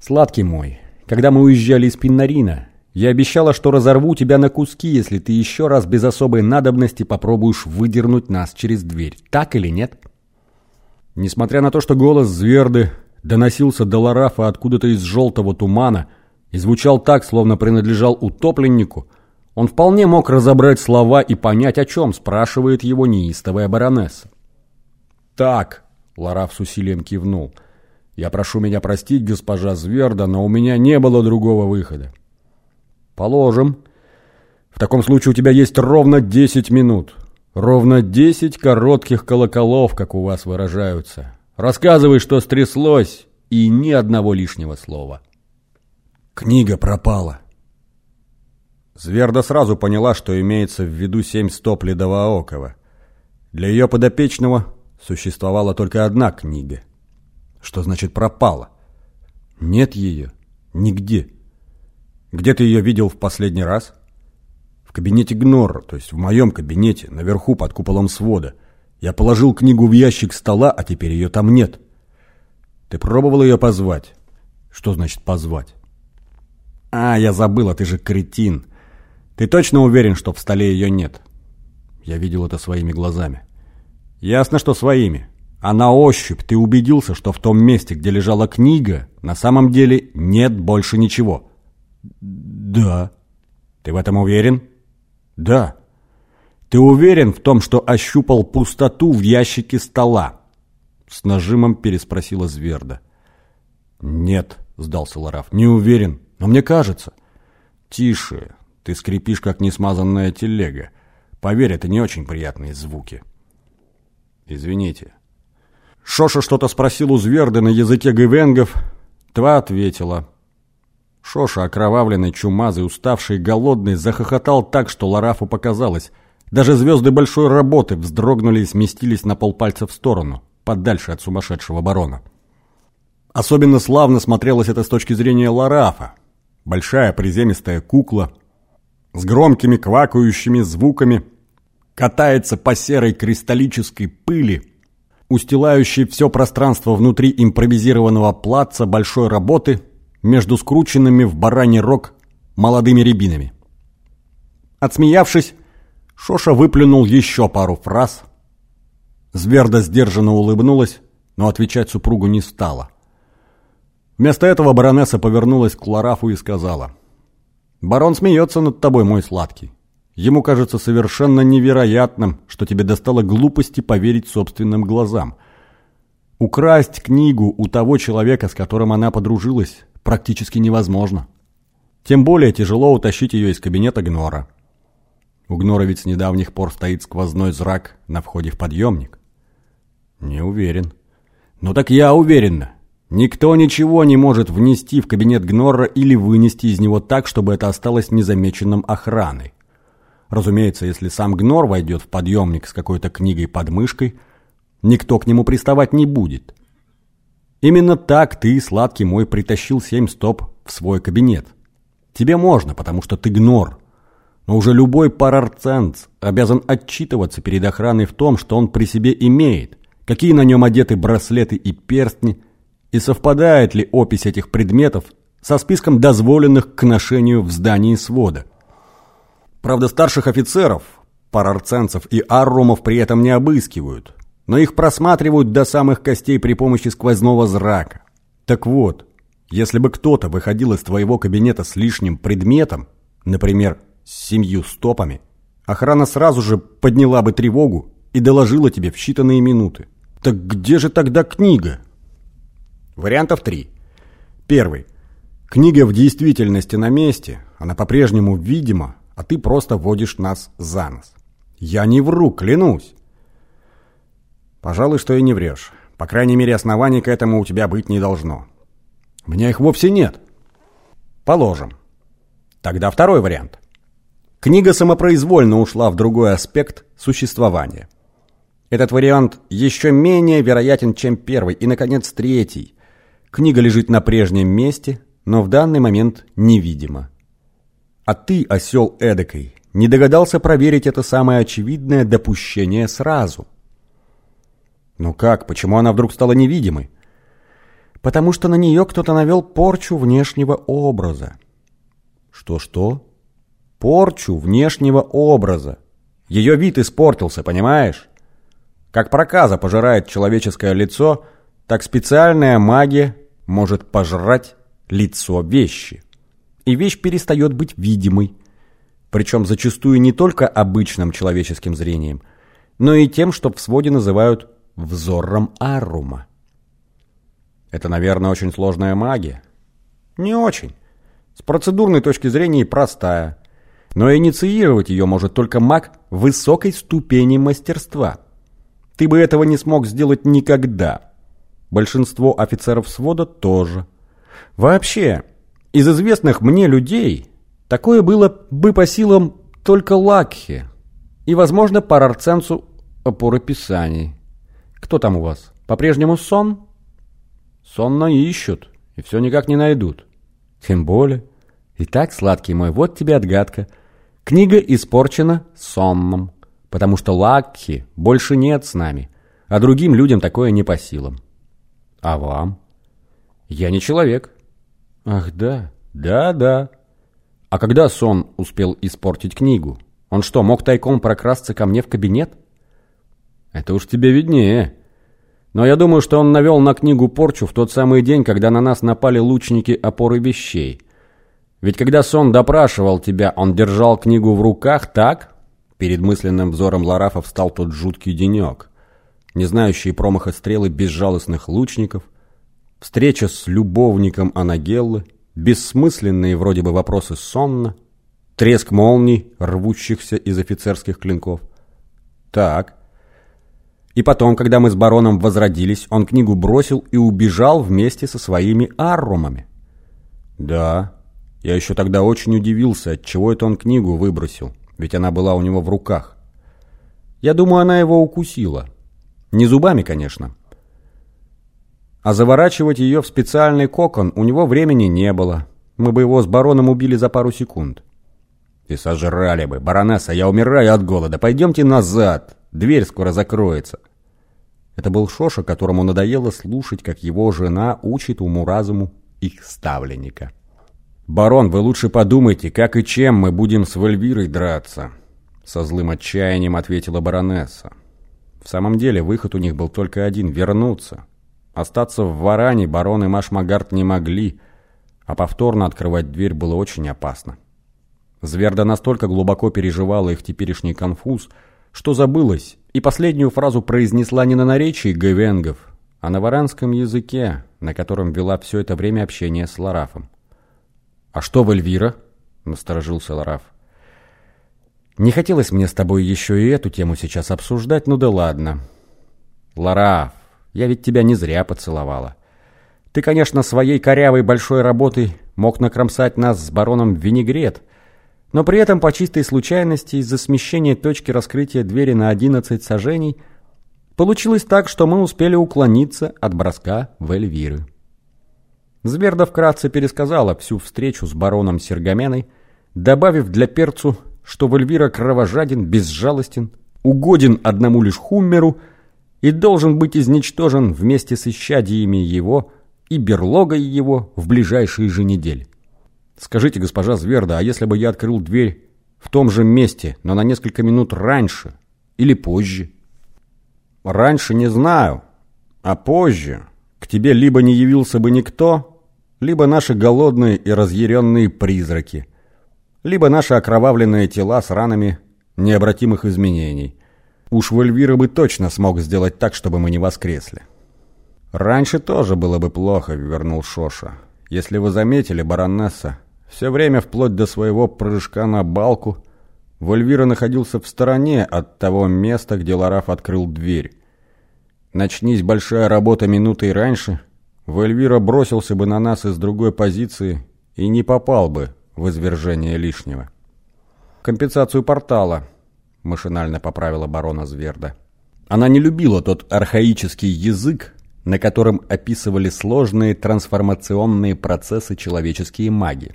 Сладкий мой, когда мы уезжали из Пиннарина, я обещала, что разорву тебя на куски, если ты еще раз без особой надобности попробуешь выдернуть нас через дверь. Так или нет? Несмотря на то, что голос Зверды доносился до Ларафа откуда-то из желтого тумана и звучал так, словно принадлежал утопленнику, он вполне мог разобрать слова и понять, о чем спрашивает его неистовая баронесса. «Так», — Лараф с усилием кивнул, — «я прошу меня простить, госпожа Зверда, но у меня не было другого выхода». «Положим. В таком случае у тебя есть ровно десять минут. Ровно десять коротких колоколов, как у вас выражаются. Рассказывай, что стряслось, и ни одного лишнего слова». Книга пропала. Зверда сразу поняла, что имеется в виду семь стоп Ледовоокова. Для ее подопечного существовала только одна книга. Что значит пропала? Нет ее. Нигде. Где ты ее видел в последний раз? В кабинете Гнорра, то есть в моем кабинете, наверху под куполом свода. Я положил книгу в ящик стола, а теперь ее там нет. Ты пробовал ее позвать? Что значит позвать? А, я забыла, ты же кретин. Ты точно уверен, что в столе ее нет? Я видел это своими глазами. Ясно, что своими. А на ощупь ты убедился, что в том месте, где лежала книга, на самом деле нет больше ничего. Да. Ты в этом уверен? Да. Ты уверен в том, что ощупал пустоту в ящике стола? С нажимом переспросила Зверда. Нет, сдался Лараф, не уверен, но мне кажется. Тише, ты скрипишь, как несмазанная телега. Поверь, это не очень приятные звуки. Извините. Шоша что-то спросил у Зверды на языке гвенгов. Тва ответила. Шоша, окровавленный, чумазый, уставший, голодный, захохотал так, что Ларафу показалось. Даже звезды большой работы вздрогнули и сместились на полпальца в сторону, подальше от сумасшедшего барона. Особенно славно смотрелось это с точки зрения Ларафа. Большая приземистая кукла, с громкими квакающими звуками катается по серой кристаллической пыли, устилающей все пространство внутри импровизированного плаца большой работы между скрученными в бараний рог молодыми рябинами. Отсмеявшись, Шоша выплюнул еще пару фраз. Зверда сдержанно улыбнулась, но отвечать супругу не стала. Вместо этого баронесса повернулась к Ларафу и сказала — Барон смеется над тобой, мой сладкий. Ему кажется совершенно невероятным, что тебе достало глупости поверить собственным глазам. Украсть книгу у того человека, с которым она подружилась, практически невозможно. Тем более тяжело утащить ее из кабинета Гнора. У Гнора ведь с недавних пор стоит сквозной зрак на входе в подъемник. Не уверен. Ну так я уверена. Никто ничего не может внести в кабинет Гнорра или вынести из него так, чтобы это осталось незамеченным охраной. Разумеется, если сам Гнор войдет в подъемник с какой-то книгой под мышкой, никто к нему приставать не будет. Именно так ты, сладкий мой, притащил семь стоп в свой кабинет. Тебе можно, потому что ты Гнор. Но уже любой парарценц обязан отчитываться перед охраной в том, что он при себе имеет, какие на нем одеты браслеты и перстни – и совпадает ли опись этих предметов со списком дозволенных к ношению в здании свода. Правда, старших офицеров, парарценцев и аррумов при этом не обыскивают, но их просматривают до самых костей при помощи сквозного зрака. Так вот, если бы кто-то выходил из твоего кабинета с лишним предметом, например, с семью стопами, охрана сразу же подняла бы тревогу и доложила тебе в считанные минуты. Так где же тогда книга? Вариантов три. Первый. Книга в действительности на месте, она по-прежнему видима, а ты просто вводишь нас за нос. Я не вру, клянусь. Пожалуй, что и не врешь. По крайней мере, оснований к этому у тебя быть не должно. У меня их вовсе нет. Положим. Тогда второй вариант. Книга самопроизвольно ушла в другой аспект существования. Этот вариант еще менее вероятен, чем первый. И, наконец, третий. Книга лежит на прежнем месте, но в данный момент невидима. А ты, осел эдакой, не догадался проверить это самое очевидное допущение сразу. Ну как, почему она вдруг стала невидимой? потому что на нее кто-то навел порчу внешнего образа. Что-что? Порчу внешнего образа. Ее вид испортился, понимаешь? Как проказа пожирает человеческое лицо, так специальная магия может пожрать лицо вещи. И вещь перестает быть видимой. Причем зачастую не только обычным человеческим зрением, но и тем, что в своде называют взором Арума. Это, наверное, очень сложная магия. Не очень. С процедурной точки зрения простая. Но инициировать ее может только маг высокой ступени мастерства. Ты бы этого не смог сделать никогда. Большинство офицеров свода тоже. Вообще, из известных мне людей такое было бы по силам только Лакхи и, возможно, Парарценцу опоры писаний. Кто там у вас? По-прежнему сон? Сонно ищут, и все никак не найдут. Тем более. Итак, сладкий мой, вот тебе отгадка. Книга испорчена сонном, потому что Лакхи больше нет с нами, а другим людям такое не по силам. А вам? Я не человек. Ах, да, да-да. А когда сон успел испортить книгу? Он что, мог тайком прокрасться ко мне в кабинет? Это уж тебе виднее. Но я думаю, что он навел на книгу порчу в тот самый день, когда на нас напали лучники опоры вещей. Ведь когда сон допрашивал тебя, он держал книгу в руках, так? Перед мысленным взором Ларафа встал тот жуткий денек. Не знающие промаха стрелы безжалостных лучников, встреча с любовником Анагеллы, бессмысленные вроде бы вопросы сонна, треск молний, рвущихся из офицерских клинков. Так, и потом, когда мы с бароном возродились, он книгу бросил и убежал вместе со своими аррумами. Да, я еще тогда очень удивился, от чего это он книгу выбросил, ведь она была у него в руках. Я думаю, она его укусила. Не зубами, конечно. А заворачивать ее в специальный кокон у него времени не было. Мы бы его с бароном убили за пару секунд. И сожрали бы. Баронесса, я умираю от голода. Пойдемте назад. Дверь скоро закроется. Это был Шоша, которому надоело слушать, как его жена учит уму-разуму их ставленника. «Барон, вы лучше подумайте, как и чем мы будем с Вальвирой драться?» Со злым отчаянием ответила баронесса. В самом деле, выход у них был только один — вернуться. Остаться в Варане барон и Машмагард не могли, а повторно открывать дверь было очень опасно. Зверда настолько глубоко переживала их теперешний конфуз, что забылась и последнюю фразу произнесла не на наречии гавенгов, а на варанском языке, на котором вела все это время общение с Ларафом. «А что в Эльвира?» — насторожился Лараф. «Не хотелось мне с тобой еще и эту тему сейчас обсуждать, ну да ладно. Лараф, я ведь тебя не зря поцеловала. Ты, конечно, своей корявой большой работой мог накромсать нас с бароном винегрет, но при этом по чистой случайности из-за смещения точки раскрытия двери на 11 сажений получилось так, что мы успели уклониться от броска в Эльвиры. Зверда вкратце пересказала всю встречу с бароном Сергаменой, добавив для перцу, что Вальвира кровожаден, безжалостен, угоден одному лишь Хуммеру и должен быть изничтожен вместе с исчадиями его и берлогой его в ближайшие же недели. Скажите, госпожа Зверда, а если бы я открыл дверь в том же месте, но на несколько минут раньше или позже? Раньше не знаю, а позже к тебе либо не явился бы никто, либо наши голодные и разъяренные призраки, либо наши окровавленные тела с ранами необратимых изменений. Уж Вольвира бы точно смог сделать так, чтобы мы не воскресли. «Раньше тоже было бы плохо», — вернул Шоша. «Если вы заметили, баронесса, все время, вплоть до своего прыжка на балку, Вольвира находился в стороне от того места, где Лараф открыл дверь. Начнись большая работа минутой раньше, Вольвира бросился бы на нас из другой позиции и не попал бы в извержение лишнего. «Компенсацию портала», — машинально поправила барона Зверда. Она не любила тот архаический язык, на котором описывали сложные трансформационные процессы человеческие маги.